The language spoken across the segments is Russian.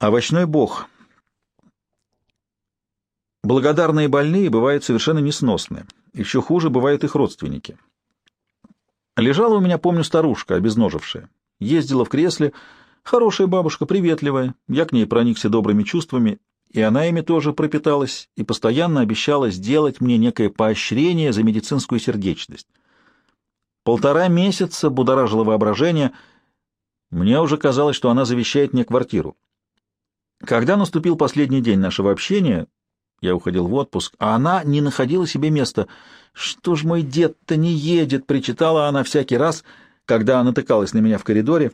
Овощной бог. Благодарные больные бывают совершенно несносны. Еще хуже бывают их родственники. Лежала у меня, помню, старушка, обезножившая. Ездила в кресле. Хорошая бабушка, приветливая. Я к ней проникся добрыми чувствами, и она ими тоже пропиталась, и постоянно обещала сделать мне некое поощрение за медицинскую сердечность. Полтора месяца будоражило воображение. Мне уже казалось, что она завещает мне квартиру. Когда наступил последний день нашего общения, я уходил в отпуск, а она не находила себе места. «Что ж мой дед-то не едет?» — причитала она всякий раз, когда натыкалась на меня в коридоре.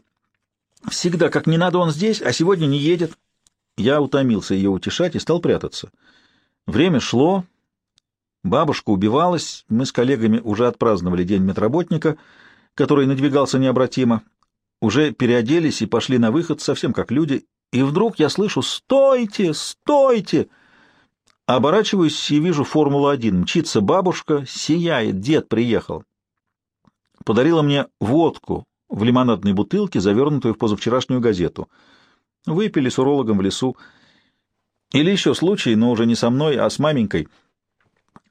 «Всегда, как не надо, он здесь, а сегодня не едет». Я утомился ее утешать и стал прятаться. Время шло, бабушка убивалась, мы с коллегами уже отпраздновали День медработника, который надвигался необратимо, уже переоделись и пошли на выход, совсем как люди, и вдруг я слышу «Стойте! Стойте!» Оборачиваюсь и вижу Формулу-1. Мчится бабушка, сияет, дед приехал. Подарила мне водку в лимонадной бутылке, завернутую в позавчерашнюю газету. Выпили с урологом в лесу. Или еще случай, но уже не со мной, а с маменькой.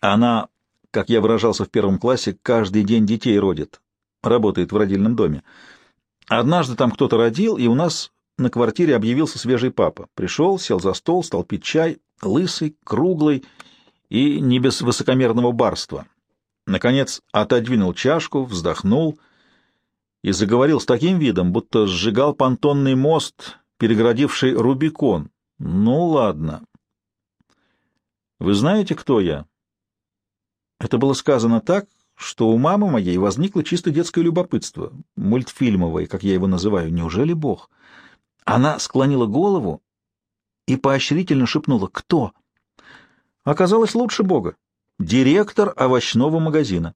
Она, как я выражался в первом классе, каждый день детей родит. Работает в родильном доме. Однажды там кто-то родил, и у нас на квартире объявился свежий папа. Пришел, сел за стол, стал пить чай, лысый, круглый и не без высокомерного барства. Наконец отодвинул чашку, вздохнул и заговорил с таким видом, будто сжигал понтонный мост, перегородивший Рубикон. Ну, ладно. Вы знаете, кто я? Это было сказано так, что у мамы моей возникло чисто детское любопытство, мультфильмовое, как я его называю. Неужели Бог? — она склонила голову и поощрительно шепнула «Кто?». Оказалось лучше Бога. Директор овощного магазина.